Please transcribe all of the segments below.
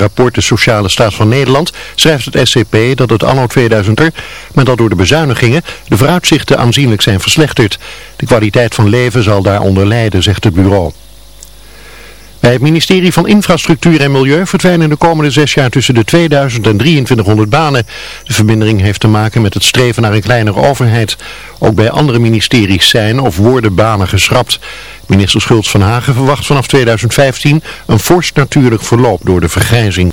rapport De Sociale Staat van Nederland schrijft het SCP dat het anno 2000 er, maar dat door de bezuinigingen de vooruitzichten aanzienlijk zijn verslechterd. De kwaliteit van leven zal daaronder lijden, zegt het bureau. Bij het ministerie van Infrastructuur en Milieu verdwijnen de komende zes jaar tussen de 2000 en 2300 banen. De vermindering heeft te maken met het streven naar een kleinere overheid. Ook bij andere ministeries zijn of worden banen geschrapt. Minister Schultz van Hagen verwacht vanaf 2015 een fors natuurlijk verloop door de vergrijzing.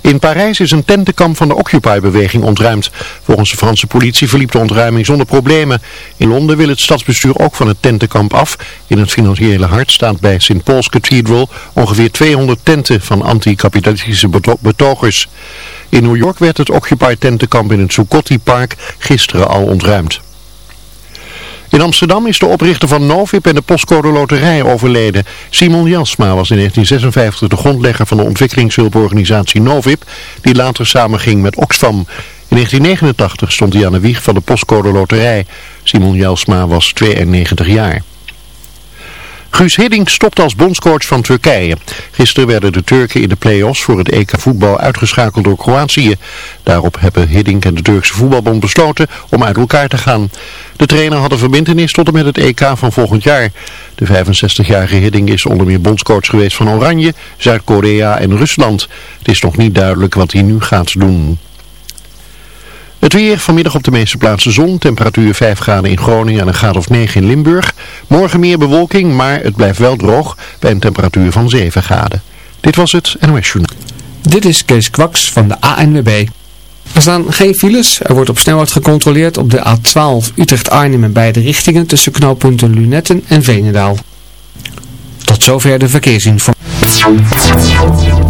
In Parijs is een tentenkamp van de Occupy-beweging ontruimd. Volgens de Franse politie verliep de ontruiming zonder problemen. In Londen wil het stadsbestuur ook van het tentenkamp af. In het financiële hart staat bij St. Paul's Cathedral ongeveer 200 tenten van anti-kapitalistische betogers. In New York werd het Occupy-tentenkamp in het Zuccotti-park gisteren al ontruimd. In Amsterdam is de oprichter van Novip en de postcode loterij overleden. Simon Jansma was in 1956 de grondlegger van de ontwikkelingshulporganisatie Novip, die later samenging met Oxfam. In 1989 stond hij aan de wieg van de postcode loterij. Simon Jelsma was 92 jaar. Guus Hiddink stopt als bondscoach van Turkije. Gisteren werden de Turken in de play-offs voor het EK voetbal uitgeschakeld door Kroatië. Daarop hebben Hiddink en de Turkse voetbalbond besloten om uit elkaar te gaan. De trainer had een verbindenis tot en met het EK van volgend jaar. De 65-jarige Hiddink is onder meer bondscoach geweest van Oranje, Zuid-Korea en Rusland. Het is nog niet duidelijk wat hij nu gaat doen. Het weer, vanmiddag op de meeste plaatsen zon, temperatuur 5 graden in Groningen en een graad of 9 in Limburg. Morgen meer bewolking, maar het blijft wel droog bij een temperatuur van 7 graden. Dit was het NOS Journal. Dit is Kees Kwaks van de ANWB. Er staan geen files, er wordt op snelheid gecontroleerd op de A12 Utrecht-Arnhem in beide richtingen tussen knooppunten Lunetten en Venendaal. Tot zover de verkeersinformatie.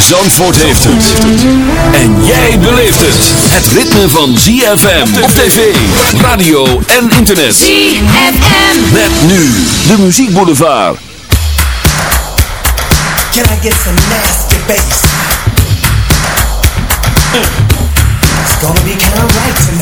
Zandvoort heeft het. En jij beleeft het. Het ritme van ZFM op tv, radio en internet. ZFM. Met nu de muziekboulevard. Can I get some nasty bass? It's gonna be kind of right tonight.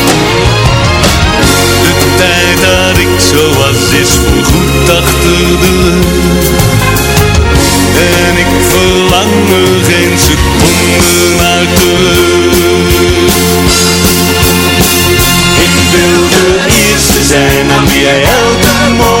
dat ik zo was is voorgoed achter de. En ik verlang er geen seconde naar te Ik wil de eerste zijn aan wie jij elke morgen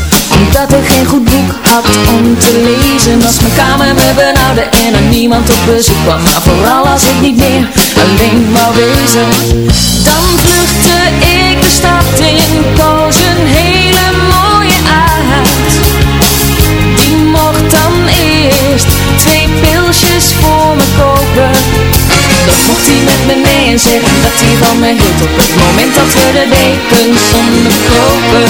niemand op bezoek kwam Maar vooral als ik niet meer alleen maar wezen. Dan vluchtte ik de stad in Koos een hele mooie aard. Die mocht dan eerst twee pilsjes voor me kopen. Dan mocht hij met me mee en zeggen dat hij van me hield Op het moment dat we de dekens onderkopen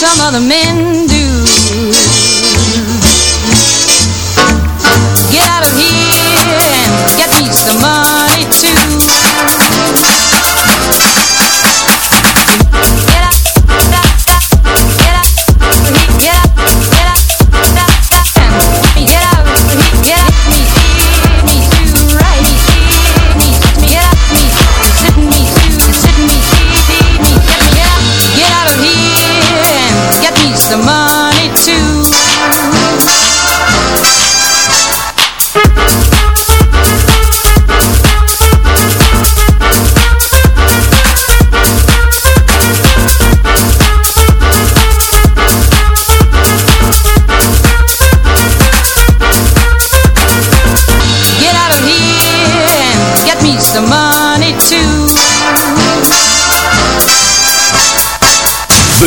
some other men do.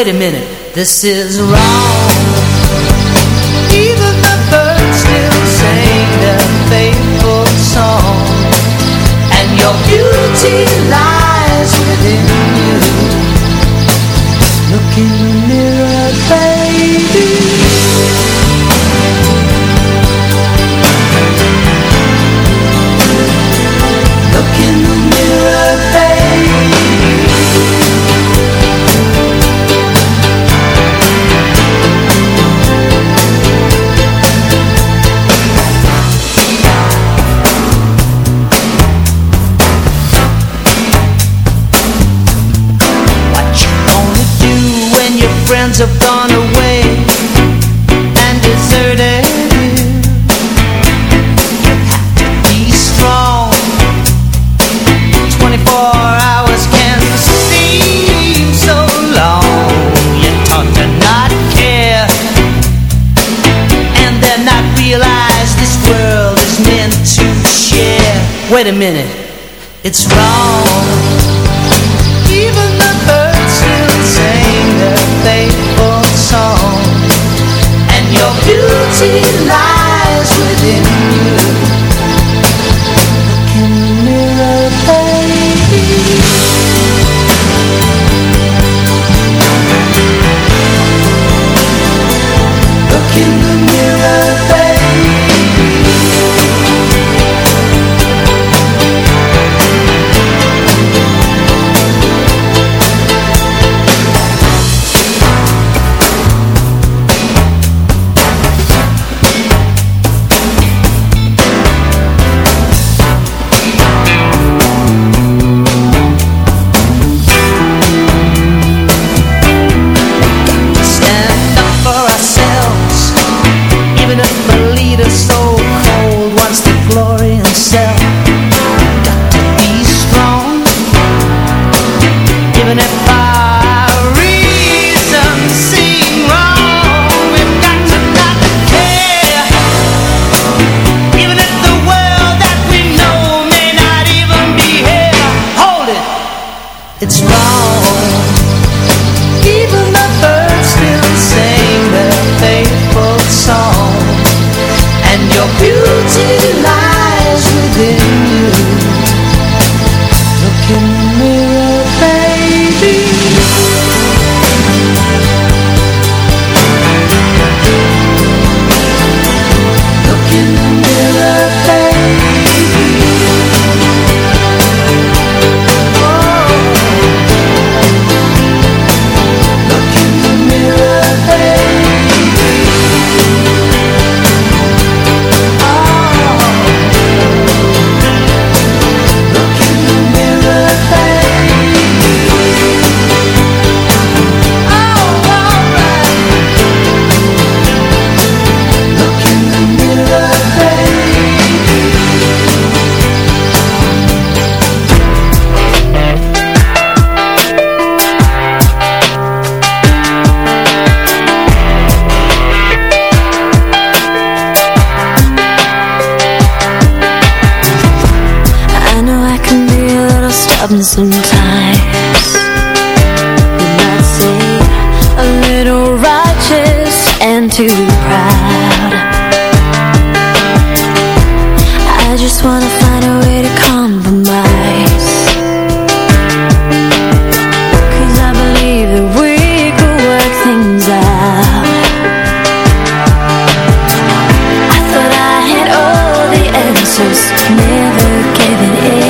Wait a minute, this is wrong. Wait a minute. It's right. just never giving in.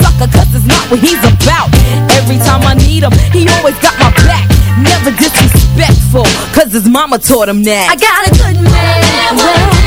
sucker, cause it's not what he's about. Every time I need him, he always got my back. Never disrespectful, cause his mama taught him that. I got a good man.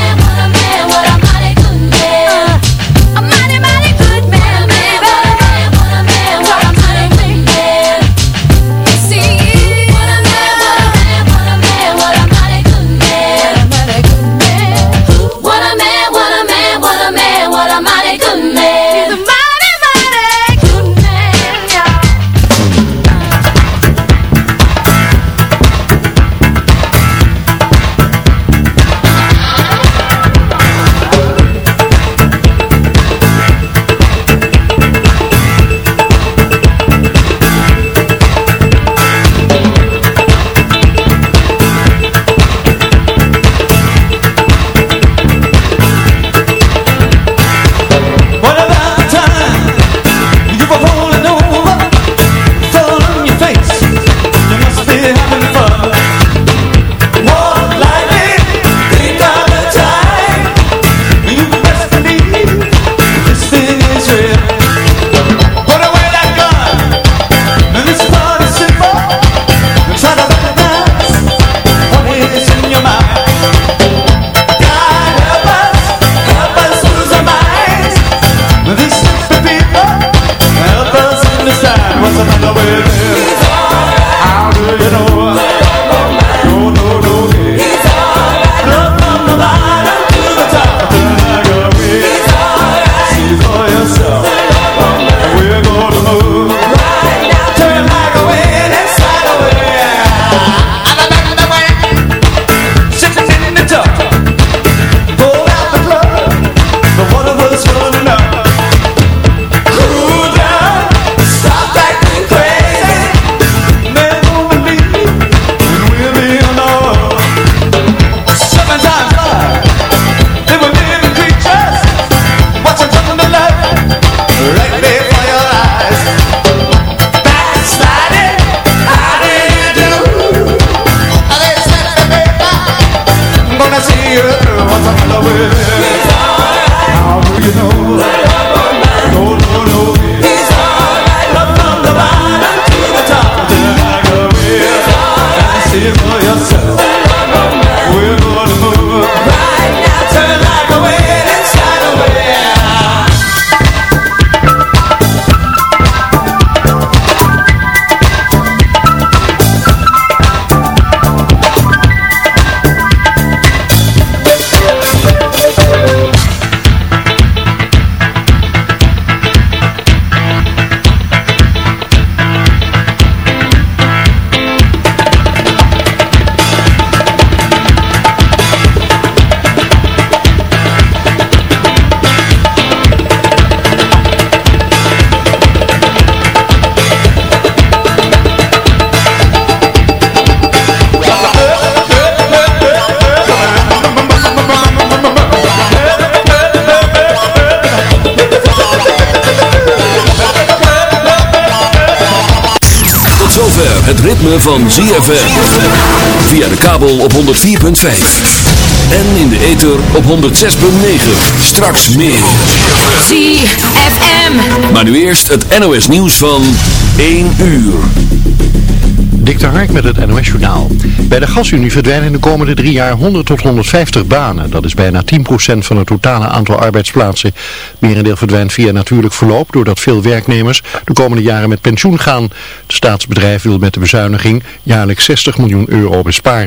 Van ZFM. Via de kabel op 104.5. En in de ether op 106.9. Straks meer. ZFM. Maar nu eerst het NOS nieuws van 1 uur. Dik de Hark met het NOS Journaal. Bij de gasunie verdwijnen in de komende drie jaar 100 tot 150 banen. Dat is bijna 10% van het totale aantal arbeidsplaatsen. Merendeel verdwijnt via natuurlijk verloop doordat veel werknemers de komende jaren met pensioen gaan. Staatsbedrijf wil met de bezuiniging jaarlijks 60 miljoen euro besparen.